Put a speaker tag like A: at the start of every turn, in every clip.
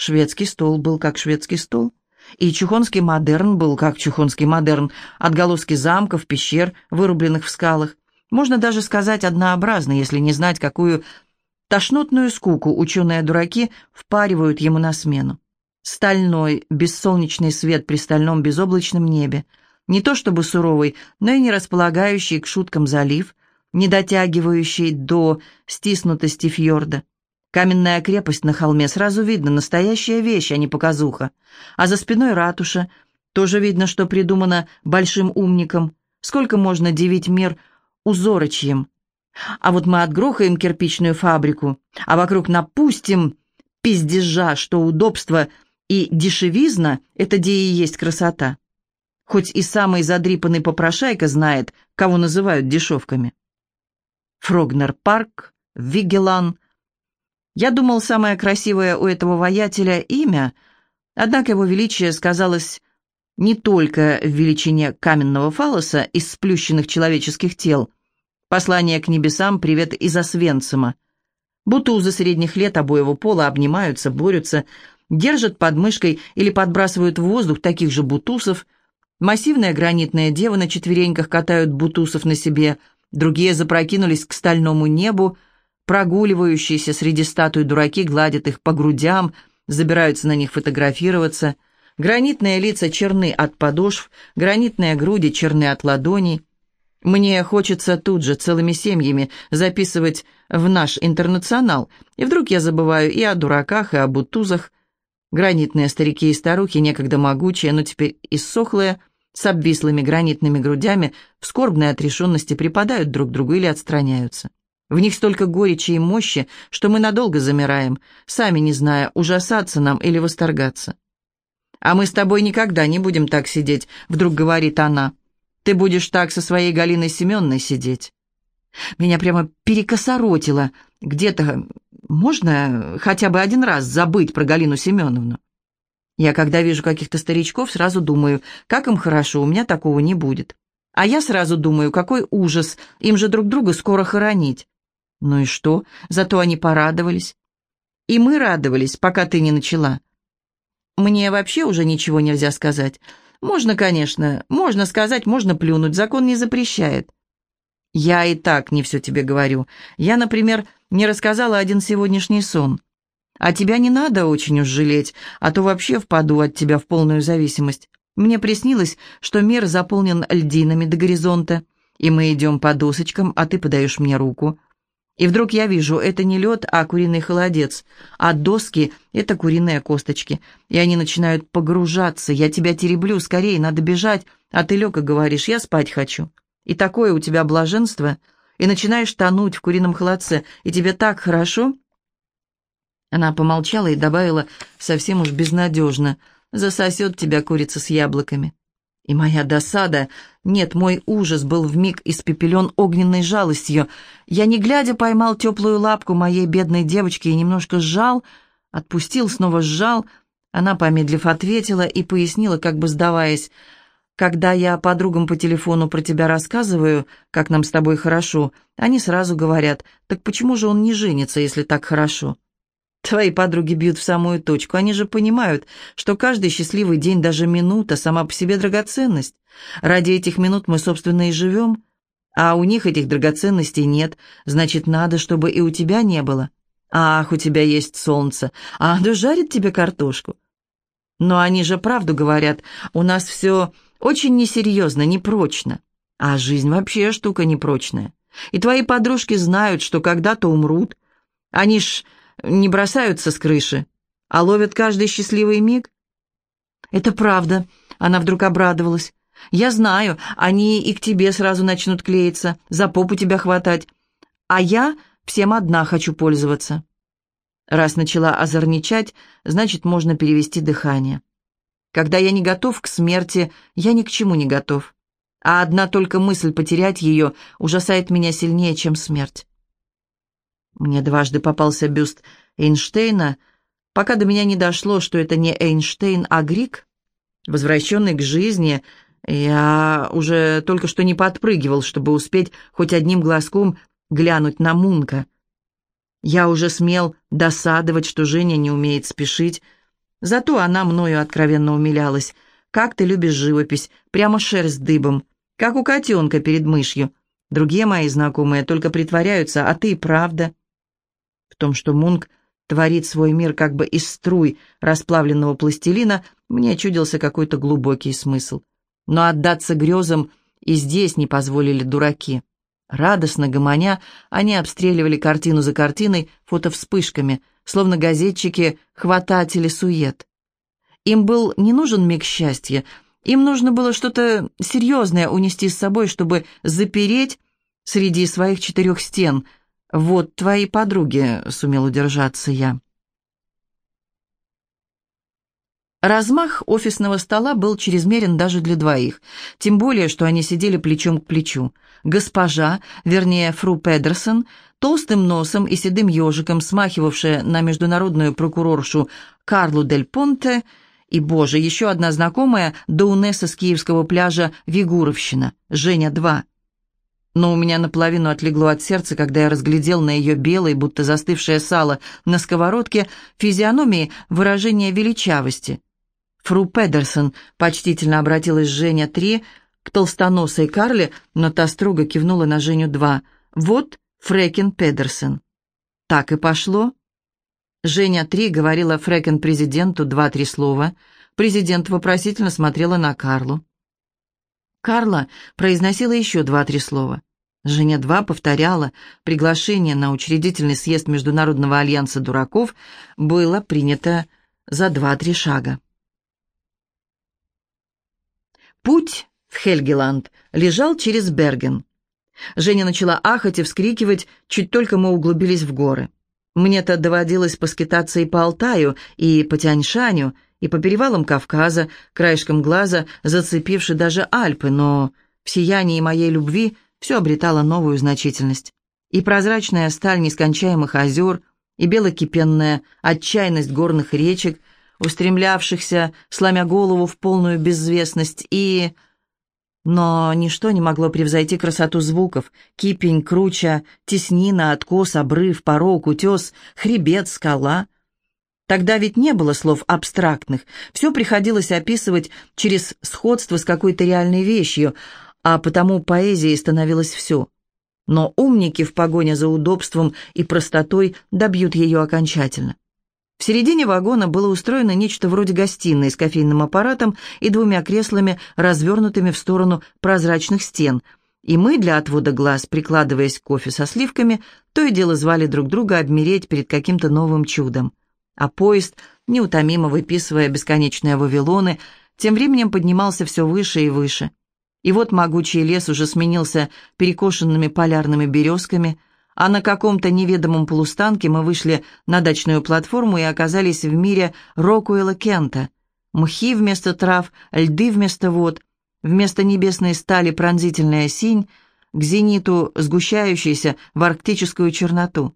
A: Шведский стол был как шведский стол, и чухонский модерн был как чухонский модерн, отголоски замков, пещер, вырубленных в скалах. Можно даже сказать однообразно, если не знать, какую тошнотную скуку ученые-дураки впаривают ему на смену. Стальной, бессолнечный свет при стальном безоблачном небе. Не то чтобы суровый, но и не располагающий к шуткам залив, не дотягивающий до стиснутости фьорда. Каменная крепость на холме сразу видно, настоящая вещь, а не показуха. А за спиной ратуша. Тоже видно, что придумано большим умником. Сколько можно дивить мир узорочьем. А вот мы отгрохаем кирпичную фабрику, а вокруг напустим пиздежа, что удобство и дешевизна — это где и есть красота. Хоть и самый задрипанный попрошайка знает, кого называют дешевками. Фрогнер парк, Вигелан. Я думал, самое красивое у этого воятеля имя, однако его величие сказалось не только в величине каменного фалоса из сплющенных человеческих тел, Послание к небесам, привет из Освенцима. Бутузы средних лет обоего пола обнимаются, борются, держат под мышкой или подбрасывают в воздух таких же бутусов. Массивная гранитная дева на четвереньках катают бутусов на себе, другие запрокинулись к стальному небу, прогуливающиеся среди статуй дураки гладят их по грудям, забираются на них фотографироваться. Гранитные лица черны от подошв, гранитные груди черны от ладоней. Мне хочется тут же целыми семьями записывать в наш интернационал, и вдруг я забываю и о дураках, и о бутузах. Гранитные старики и старухи, некогда могучие, но теперь иссохлые, с обвислыми гранитными грудями, в скорбной отрешенности припадают друг к другу или отстраняются. В них столько горечи и мощи, что мы надолго замираем, сами не зная, ужасаться нам или восторгаться. «А мы с тобой никогда не будем так сидеть», — вдруг говорит она. Ты будешь так со своей Галиной Семенной сидеть. Меня прямо перекосоротило. Где-то можно хотя бы один раз забыть про Галину Семеновну? Я, когда вижу каких-то старичков, сразу думаю, как им хорошо, у меня такого не будет. А я сразу думаю, какой ужас, им же друг друга скоро хоронить. Ну и что? Зато они порадовались. И мы радовались, пока ты не начала. Мне вообще уже ничего нельзя сказать. Можно, конечно, можно сказать, можно плюнуть, закон не запрещает. Я и так не все тебе говорю. Я, например, не рассказала один сегодняшний сон. А тебя не надо очень уж жалеть, а то вообще впаду от тебя в полную зависимость. Мне приснилось, что мир заполнен льдинами до горизонта, и мы идем по досочкам, а ты подаешь мне руку. И вдруг я вижу, это не лед, а куриный холодец, а доски — это куриные косточки. И они начинают погружаться. Я тебя тереблю, скорее, надо бежать. А ты и говоришь, я спать хочу. И такое у тебя блаженство. И начинаешь тонуть в курином холодце. И тебе так хорошо. Она помолчала и добавила совсем уж безнадежно. Засосет тебя курица с яблоками. И моя досада, нет, мой ужас был вмиг испепелен огненной жалостью. Я, не глядя, поймал теплую лапку моей бедной девочки и немножко сжал, отпустил, снова сжал. Она, помедлив, ответила и пояснила, как бы сдаваясь, «Когда я подругам по телефону про тебя рассказываю, как нам с тобой хорошо, они сразу говорят, так почему же он не женится, если так хорошо?» Твои подруги бьют в самую точку. Они же понимают, что каждый счастливый день, даже минута, сама по себе драгоценность. Ради этих минут мы, собственно, и живем. А у них этих драгоценностей нет. Значит, надо, чтобы и у тебя не было. Ах, у тебя есть солнце. А оно жарит тебе картошку. Но они же правду говорят. У нас все очень несерьезно, непрочно. А жизнь вообще штука непрочная. И твои подружки знают, что когда-то умрут. Они ж не бросаются с крыши, а ловят каждый счастливый миг? Это правда, она вдруг обрадовалась. Я знаю, они и к тебе сразу начнут клеиться, за попу тебя хватать. А я всем одна хочу пользоваться. Раз начала озорничать, значит, можно перевести дыхание. Когда я не готов к смерти, я ни к чему не готов. А одна только мысль потерять ее ужасает меня сильнее, чем смерть. Мне дважды попался бюст Эйнштейна, пока до меня не дошло, что это не Эйнштейн, а Грик. Возвращенный к жизни, я уже только что не подпрыгивал, чтобы успеть хоть одним глазком глянуть на Мунка. Я уже смел досадовать, что Женя не умеет спешить, Зато она мною откровенно умилялась. «Как ты любишь живопись, прямо шерсть дыбом, как у котенка перед мышью. Другие мои знакомые только притворяются, а ты правда». В том, что Мунк творит свой мир как бы из струй расплавленного пластилина, мне чудился какой-то глубокий смысл. Но отдаться грезам и здесь не позволили дураки. Радостно гомоня, они обстреливали картину за картиной фотовспышками, словно газетчики-хвататели сует. Им был не нужен миг счастья, им нужно было что-то серьезное унести с собой, чтобы запереть среди своих четырех стен – «Вот твои подруги», — сумел удержаться я. Размах офисного стола был чрезмерен даже для двоих, тем более, что они сидели плечом к плечу. Госпожа, вернее, фру Педерсон, толстым носом и седым ежиком, смахивавшая на международную прокуроршу Карлу Дель Понте, и, боже, еще одна знакомая, Доунесса с киевского пляжа Вигуровщина, Женя-2 но у меня наполовину отлегло от сердца, когда я разглядел на ее белой, будто застывшее сало на сковородке, физиономии выражение величавости. «Фру Педерсон», — почтительно обратилась Женя три к толстоносой Карле, но та строго кивнула на Женю два. «Вот Фрекен Педерсон». Так и пошло. Женя три говорила Фрекен президенту два-три слова. Президент вопросительно смотрела на Карлу. Карла произносила еще два-три слова. Женя-2 повторяла, приглашение на учредительный съезд Международного альянса дураков было принято за два-три шага. Путь в Хельгеланд лежал через Берген. Женя начала ахать и вскрикивать, чуть только мы углубились в горы. Мне-то доводилось поскитаться и по Алтаю, и по Тяньшаню, и по перевалам Кавказа, краешком глаза зацепивши даже Альпы, но в сиянии моей любви – все обретало новую значительность. И прозрачная сталь нескончаемых озер, и белокипенная отчаянность горных речек, устремлявшихся, сломя голову в полную безвестность, и... Но ничто не могло превзойти красоту звуков. Кипень, круча, теснина, откос, обрыв, порог, утес, хребет, скала. Тогда ведь не было слов абстрактных. Все приходилось описывать через сходство с какой-то реальной вещью, а потому поэзией становилось все. Но умники в погоне за удобством и простотой добьют ее окончательно. В середине вагона было устроено нечто вроде гостиной с кофейным аппаратом и двумя креслами, развернутыми в сторону прозрачных стен, и мы для отвода глаз, прикладываясь к кофе со сливками, то и дело звали друг друга обмереть перед каким-то новым чудом. А поезд, неутомимо выписывая бесконечные Вавилоны, тем временем поднимался все выше и выше. И вот могучий лес уже сменился перекошенными полярными березками, а на каком-то неведомом полустанке мы вышли на дачную платформу и оказались в мире Рокуэлла Кента. Мхи вместо трав, льды вместо вод, вместо небесной стали пронзительная синь, к зениту сгущающаяся в арктическую черноту.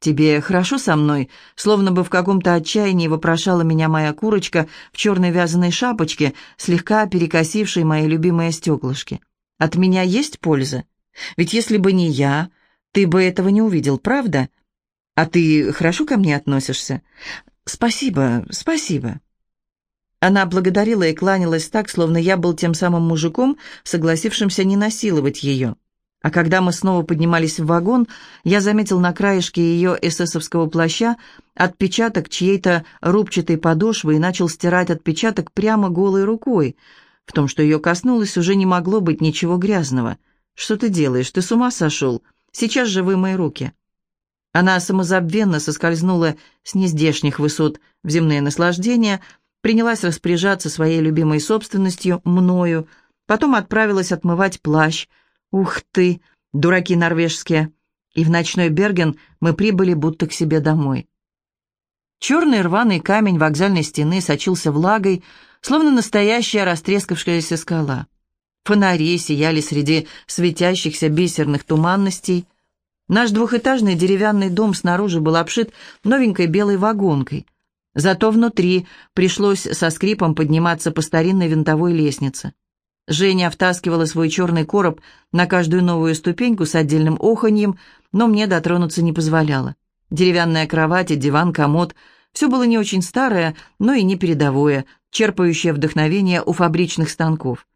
A: «Тебе хорошо со мной?» Словно бы в каком-то отчаянии вопрошала меня моя курочка в черной вязаной шапочке, слегка перекосившей мои любимые стеклышки. «От меня есть польза? Ведь если бы не я, ты бы этого не увидел, правда? А ты хорошо ко мне относишься?» «Спасибо, спасибо». Она благодарила и кланялась так, словно я был тем самым мужиком, согласившимся не насиловать ее. А когда мы снова поднимались в вагон, я заметил на краешке ее эсэсовского плаща отпечаток чьей-то рубчатой подошвы и начал стирать отпечаток прямо голой рукой. В том, что ее коснулось, уже не могло быть ничего грязного. «Что ты делаешь? Ты с ума сошел? Сейчас же вымой руки». Она самозабвенно соскользнула с нездешних высот в земные наслаждения, принялась распоряжаться своей любимой собственностью, мною, потом отправилась отмывать плащ, Ух ты, дураки норвежские! И в ночной Берген мы прибыли будто к себе домой. Черный рваный камень вокзальной стены сочился влагой, словно настоящая растрескавшаяся скала. Фонари сияли среди светящихся бисерных туманностей. Наш двухэтажный деревянный дом снаружи был обшит новенькой белой вагонкой. Зато внутри пришлось со скрипом подниматься по старинной винтовой лестнице. Женя втаскивала свой черный короб на каждую новую ступеньку с отдельным оханьем, но мне дотронуться не позволяла. Деревянная кровать и диван-комод Все было не очень старое, но и не передовое, черпающее вдохновение у фабричных станков.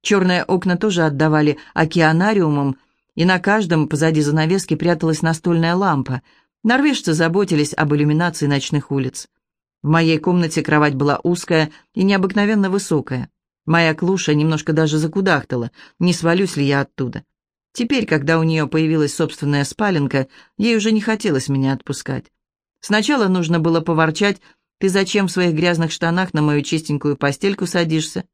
A: Черные окна тоже отдавали океанариумам, и на каждом позади занавески пряталась настольная лампа. Норвежцы заботились об иллюминации ночных улиц. В моей комнате кровать была узкая и необыкновенно высокая. Моя клуша немножко даже закудахтала, не свалюсь ли я оттуда. Теперь, когда у нее появилась собственная спаленка, ей уже не хотелось меня отпускать. Сначала нужно было поворчать, «Ты зачем в своих грязных штанах на мою чистенькую постельку садишься?»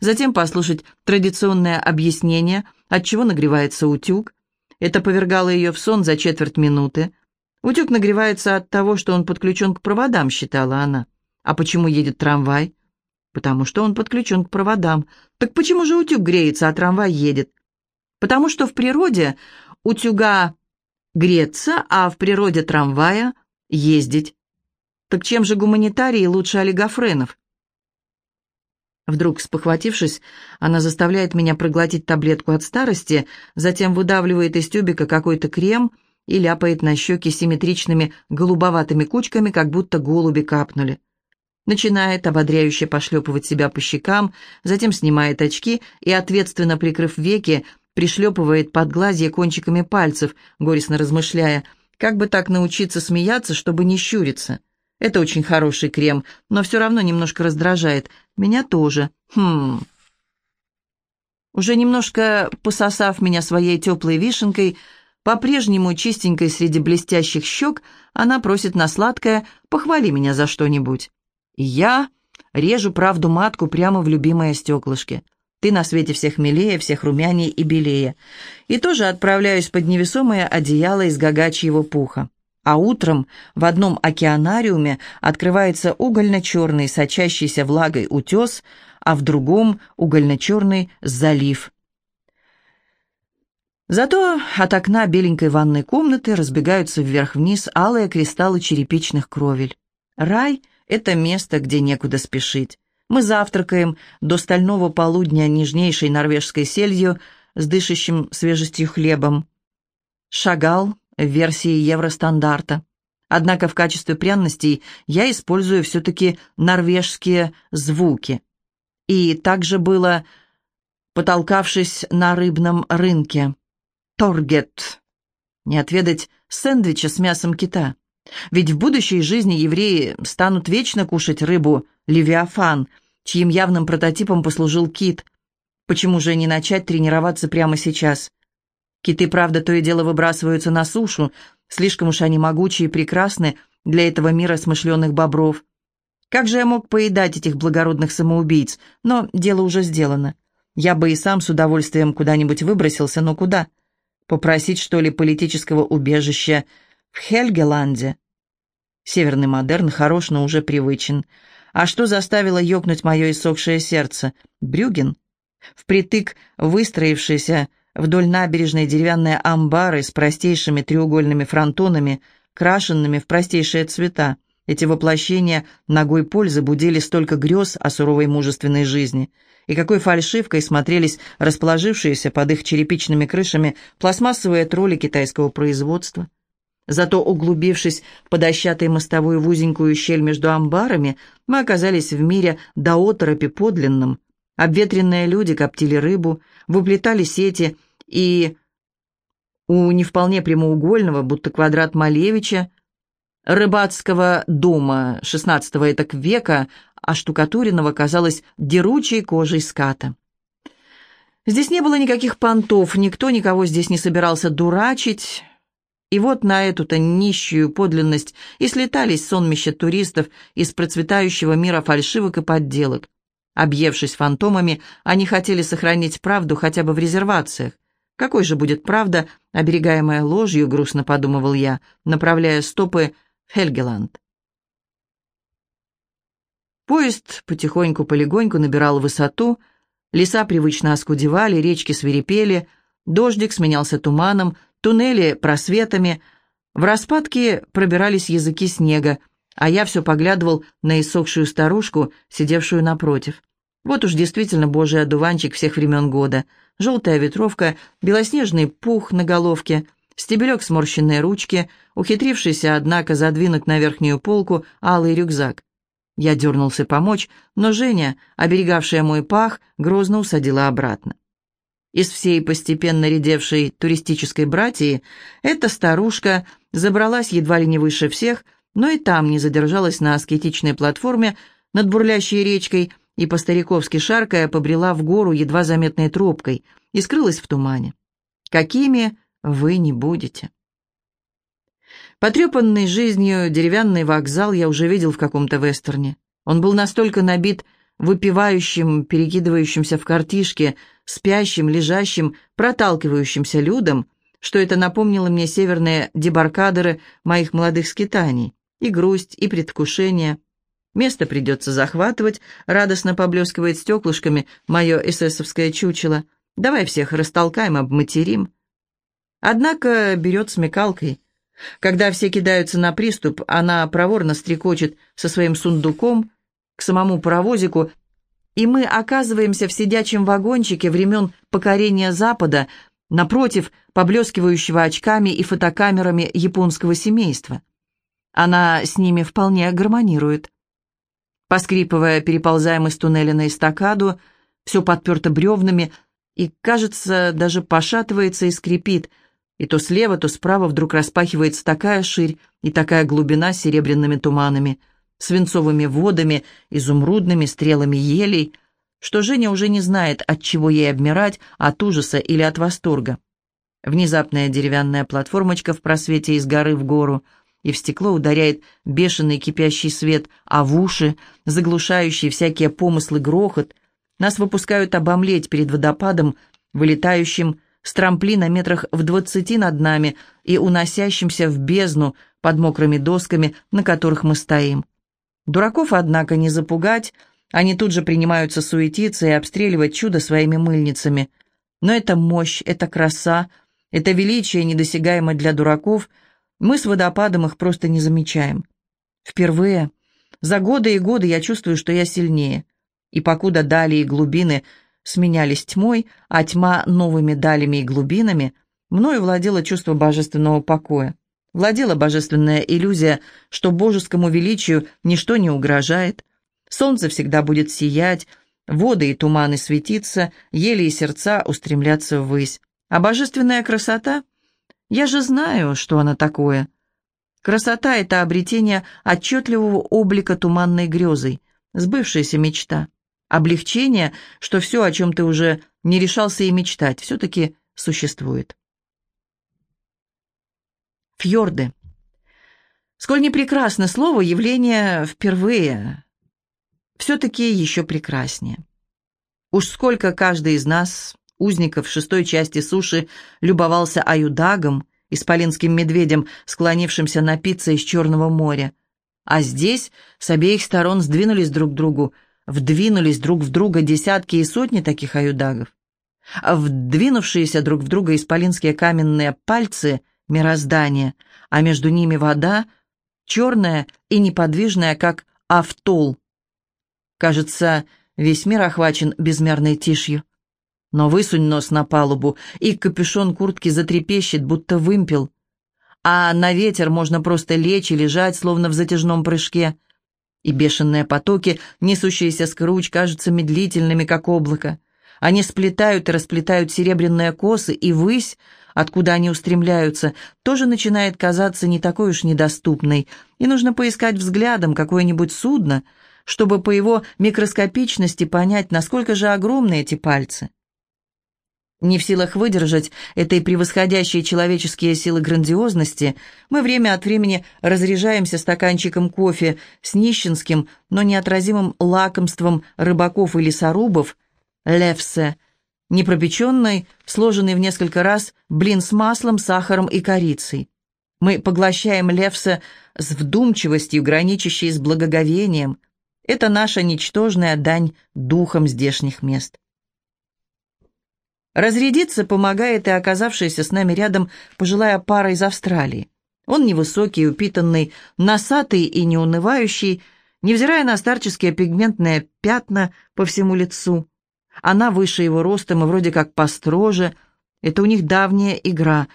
A: Затем послушать традиционное объяснение, от чего нагревается утюг. Это повергало ее в сон за четверть минуты. Утюг нагревается от того, что он подключен к проводам, считала она. А почему едет трамвай? Потому что он подключен к проводам. Так почему же утюг греется, а трамвай едет? Потому что в природе утюга греться, а в природе трамвая ездить. Так чем же гуманитарии лучше олигофренов? Вдруг, спохватившись, она заставляет меня проглотить таблетку от старости, затем выдавливает из тюбика какой-то крем и ляпает на щеки симметричными голубоватыми кучками, как будто голуби капнули. Начинает ободряюще пошлепывать себя по щекам, затем снимает очки и, ответственно прикрыв веки, пришлепывает под глазье кончиками пальцев, горестно размышляя, как бы так научиться смеяться, чтобы не щуриться. Это очень хороший крем, но все равно немножко раздражает. Меня тоже. Хм. Уже немножко пососав меня своей теплой вишенкой, по-прежнему чистенькой среди блестящих щек, она просит на сладкое «похвали меня за что-нибудь». Я режу правду матку прямо в любимое стеклышки. Ты на свете всех милее, всех румяней и белее. И тоже отправляюсь под невесомое одеяло из гагачьего пуха а утром в одном океанариуме открывается угольно-черный, сочащийся влагой утес, а в другом угольно-черный залив. Зато от окна беленькой ванной комнаты разбегаются вверх-вниз алые кристаллы черепичных кровель. Рай — это место, где некуда спешить. Мы завтракаем до стального полудня нежнейшей норвежской сельдью с дышащим свежестью хлебом. Шагал, в версии евростандарта. Однако в качестве пряностей я использую все-таки норвежские звуки. И также было, потолкавшись на рыбном рынке. Торгет. Не отведать сэндвича с мясом кита. Ведь в будущей жизни евреи станут вечно кушать рыбу Левиафан, чьим явным прототипом послужил кит. Почему же не начать тренироваться прямо сейчас? Киты, правда, то и дело выбрасываются на сушу, слишком уж они могучие и прекрасны для этого мира смышленых бобров. Как же я мог поедать этих благородных самоубийц? Но дело уже сделано. Я бы и сам с удовольствием куда-нибудь выбросился, но куда? Попросить, что ли, политического убежища в Хельгеланде? Северный модерн хорош, но уже привычен. А что заставило ёкнуть мое иссохшее сердце? Брюген? Впритык выстроившийся Вдоль набережной деревянные амбары с простейшими треугольными фронтонами, крашенными в простейшие цвета. Эти воплощения ногой пользы будили столько грез о суровой мужественной жизни. И какой фальшивкой смотрелись расположившиеся под их черепичными крышами пластмассовые тролли китайского производства. Зато, углубившись по дощатой мостовой в узенькую щель между амбарами, мы оказались в мире до оторопи подлинном. Обветренные люди коптили рыбу, выплетали сети и у не вполне прямоугольного, будто квадрат Малевича, рыбацкого дома XVI этак века, оштукатуренного, казалось, деручей кожей ската. Здесь не было никаких понтов, никто никого здесь не собирался дурачить, и вот на эту-то нищую подлинность и слетались сонмища туристов из процветающего мира фальшивок и подделок. Объевшись фантомами, они хотели сохранить правду хотя бы в резервациях. Какой же будет правда, оберегаемая ложью, грустно подумывал я, направляя стопы в Хельгеланд. Поезд потихоньку-полегоньку набирал высоту, леса привычно оскудевали, речки свирепели, дождик сменялся туманом, туннели просветами, в распадке пробирались языки снега, а я все поглядывал на иссохшую старушку, сидевшую напротив. Вот уж действительно божий одуванчик всех времен года — желтая ветровка, белоснежный пух на головке, стебелек сморщенной ручки, ухитрившийся, однако, задвинуть на верхнюю полку алый рюкзак. Я дернулся помочь, но Женя, оберегавшая мой пах, грозно усадила обратно. Из всей постепенно редевшей туристической братьи эта старушка забралась едва ли не выше всех, но и там не задержалась на аскетичной платформе над бурлящей речкой и по-стариковски шаркая побрела в гору едва заметной тропкой и скрылась в тумане. Какими вы не будете. Потрепанный жизнью деревянный вокзал я уже видел в каком-то вестерне. Он был настолько набит выпивающим, перекидывающимся в картишке, спящим, лежащим, проталкивающимся людом, что это напомнило мне северные дебаркадеры моих молодых скитаний. И грусть, и предвкушение. Место придется захватывать, радостно поблескивает стеклышками мое эсэсовское чучело. Давай всех растолкаем, обматерим. Однако берет смекалкой. Когда все кидаются на приступ, она проворно стрекочет со своим сундуком к самому паровозику, и мы оказываемся в сидячем вагончике времен покорения Запада, напротив поблескивающего очками и фотокамерами японского семейства. Она с ними вполне гармонирует. Поскрипывая, переползаем из туннеля на эстакаду, все подперто бревнами, и, кажется, даже пошатывается и скрипит – и то слева, то справа вдруг распахивается такая ширь и такая глубина серебряными туманами, свинцовыми водами, изумрудными стрелами елей, что Женя уже не знает, от чего ей обмирать, от ужаса или от восторга. Внезапная деревянная платформочка в просвете из горы в гору, и в стекло ударяет бешеный кипящий свет, а в уши, заглушающий всякие помыслы грохот, нас выпускают обомлеть перед водопадом, вылетающим с трамплина метрах в двадцати над нами и уносящимся в бездну под мокрыми досками, на которых мы стоим. Дураков, однако, не запугать, они тут же принимаются суетиться и обстреливать чудо своими мыльницами. Но это мощь, это краса, это величие недосягаемо для дураков, мы с водопадом их просто не замечаем. Впервые за годы и годы я чувствую, что я сильнее. И покуда дали и глубины сменялись тьмой, а тьма новыми далями и глубинами, мною владело чувство божественного покоя. Владела божественная иллюзия, что божескому величию ничто не угрожает. Солнце всегда будет сиять, воды и туманы светиться, ели и сердца устремляться ввысь. А божественная красота? Я же знаю, что она такое. Красота — это обретение отчетливого облика туманной грезой, сбывшаяся мечта облегчение, что все, о чем ты уже не решался и мечтать, все-таки существует. Фьорды. Сколь не прекрасно слово, явление впервые, все-таки еще прекраснее. Уж сколько каждый из нас, узников шестой части суши, любовался аюдагом, исполинским медведем, склонившимся напиться из Черного моря. А здесь с обеих сторон сдвинулись друг к другу вдвинулись друг в друга десятки и сотни таких аюдагов. А вдвинувшиеся друг в друга исполинские каменные пальцы мироздания, а между ними вода, черная и неподвижная, как автол. Кажется, весь мир охвачен безмерной тишью. Но высунь нос на палубу, и капюшон куртки затрепещет, будто вымпел. А на ветер можно просто лечь и лежать, словно в затяжном прыжке — и бешеные потоки, несущиеся с крыч, кажутся медлительными, как облако. Они сплетают и расплетают серебряные косы, и высь, откуда они устремляются, тоже начинает казаться не такой уж недоступной, и нужно поискать взглядом какое-нибудь судно, чтобы по его микроскопичности понять, насколько же огромны эти пальцы. Не в силах выдержать этой превосходящей человеческие силы грандиозности, мы время от времени разряжаемся стаканчиком кофе с нищенским, но неотразимым лакомством рыбаков и лесорубов, левсе, непропеченный, сложенный в несколько раз блин с маслом, сахаром и корицей. Мы поглощаем левсе с вдумчивостью, граничащей с благоговением. Это наша ничтожная дань духам здешних мест. Разрядиться помогает и оказавшаяся с нами рядом пожилая пара из Австралии. Он невысокий, упитанный, носатый и неунывающий, невзирая на старческие пигментные пятна по всему лицу. Она выше его ростом и вроде как построже. Это у них давняя игра.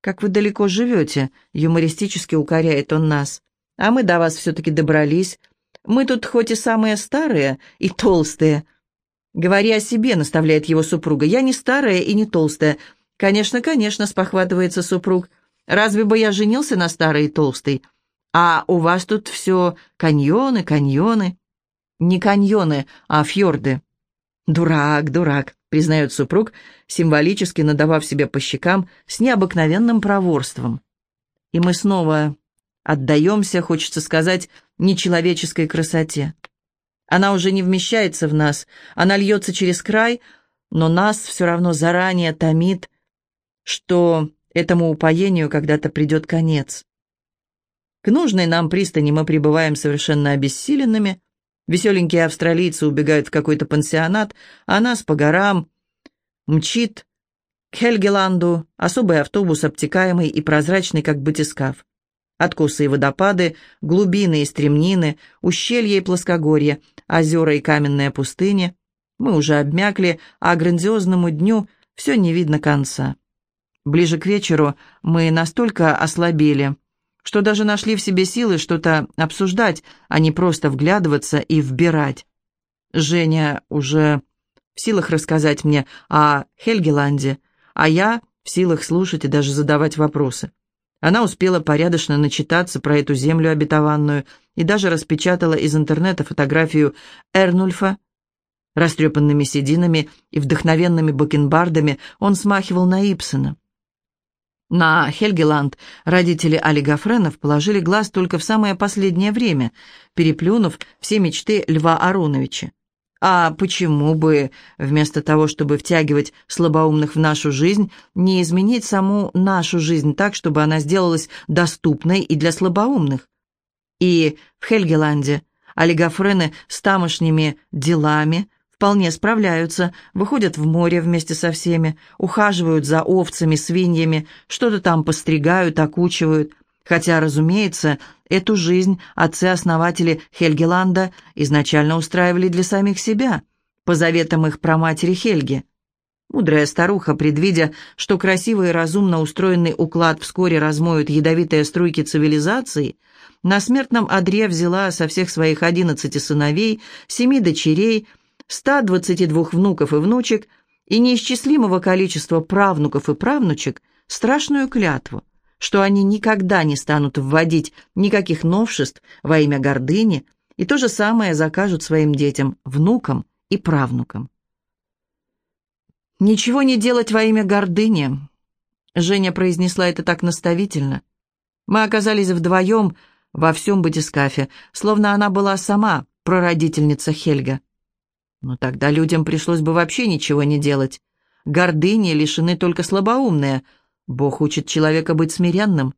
A: «Как вы далеко живете?» — юмористически укоряет он нас. «А мы до вас все-таки добрались. Мы тут хоть и самые старые, и толстые». «Говори о себе», — наставляет его супруга. «Я не старая и не толстая». «Конечно, конечно», — спохватывается супруг. «Разве бы я женился на старой и толстой? А у вас тут все каньоны, каньоны». «Не каньоны, а фьорды». «Дурак, дурак», — признает супруг, символически надавав себе по щекам с необыкновенным проворством. И мы снова отдаемся, хочется сказать, нечеловеческой красоте. Она уже не вмещается в нас, она льется через край, но нас все равно заранее томит, что этому упоению когда-то придет конец. К нужной нам пристани мы прибываем совершенно обессиленными. Веселенькие австралийцы убегают в какой-то пансионат, а нас по горам мчит к Хельгеланду особый автобус, обтекаемый и прозрачный, как батискаф. Откосы и водопады, глубины и стремнины, ущелья и плоскогорья, озера и каменные пустыни. Мы уже обмякли, а грандиозному дню все не видно конца. Ближе к вечеру мы настолько ослабели, что даже нашли в себе силы что-то обсуждать, а не просто вглядываться и вбирать. Женя уже в силах рассказать мне о Хельгеланде, а я в силах слушать и даже задавать вопросы. Она успела порядочно начитаться про эту землю обетованную и даже распечатала из интернета фотографию Эрнульфа. Растрепанными сединами и вдохновенными бакенбардами он смахивал на Ипсона. На Хельгеланд родители олигофренов положили глаз только в самое последнее время, переплюнув все мечты Льва Ароновича. А почему бы, вместо того, чтобы втягивать слабоумных в нашу жизнь, не изменить саму нашу жизнь так, чтобы она сделалась доступной и для слабоумных? И в Хельгеланде олигофрены с тамошними делами вполне справляются, выходят в море вместе со всеми, ухаживают за овцами, свиньями, что-то там постригают, окучивают, Хотя, разумеется, эту жизнь отцы-основатели Хельгеланда изначально устраивали для самих себя, по заветам их праматери Хельги. Мудрая старуха, предвидя, что красивый и разумно устроенный уклад вскоре размоют ядовитые струйки цивилизации, на смертном одре взяла со всех своих одиннадцати сыновей, семи дочерей, ста двадцати двух внуков и внучек и неисчислимого количества правнуков и правнучек страшную клятву что они никогда не станут вводить никаких новшеств во имя гордыни, и то же самое закажут своим детям, внукам и правнукам. «Ничего не делать во имя гордыни», — Женя произнесла это так наставительно. Мы оказались вдвоем во всем батискафе, словно она была сама прародительница Хельга. Но тогда людям пришлось бы вообще ничего не делать. Гордыни лишены только слабоумные — Бог учит человека быть смиренным.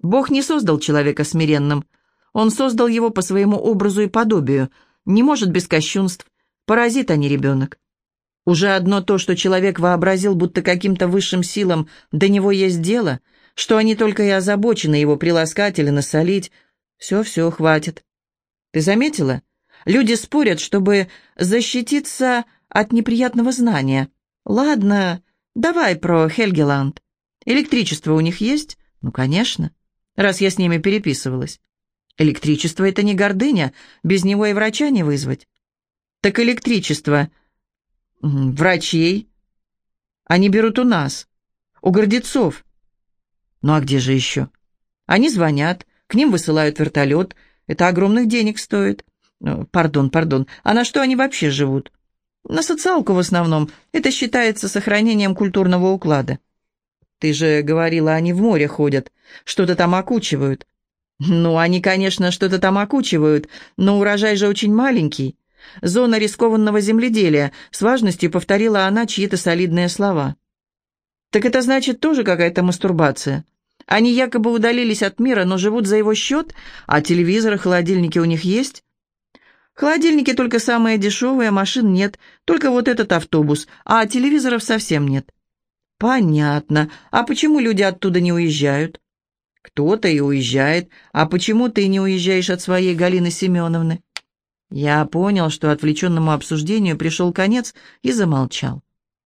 A: Бог не создал человека смиренным. Он создал его по своему образу и подобию. Не может без кощунств. Паразит, а не ребенок. Уже одно то, что человек вообразил, будто каким-то высшим силам до него есть дело, что они только и озабочены его приласкать или насолить. Все-все, хватит. Ты заметила? Люди спорят, чтобы защититься от неприятного знания. Ладно, давай про Хельгеланд. Электричество у них есть? Ну, конечно, раз я с ними переписывалась. Электричество — это не гордыня, без него и врача не вызвать. Так электричество врачей они берут у нас, у гордецов. Ну а где же еще? Они звонят, к ним высылают вертолет, это огромных денег стоит. Ну, пардон, пардон, а на что они вообще живут? На социалку в основном, это считается сохранением культурного уклада. Ты же говорила, они в море ходят, что-то там окучивают. Ну, они, конечно, что-то там окучивают, но урожай же очень маленький. Зона рискованного земледелия, с важностью повторила она чьи-то солидные слова. Так это значит тоже какая-то мастурбация. Они якобы удалились от мира, но живут за его счет, а телевизоры, холодильники у них есть. Холодильники только самые дешевые, машин нет, только вот этот автобус, а телевизоров совсем нет. «Понятно. А почему люди оттуда не уезжают?» «Кто-то и уезжает. А почему ты не уезжаешь от своей Галины Семеновны?» Я понял, что отвлеченному обсуждению пришел конец и замолчал.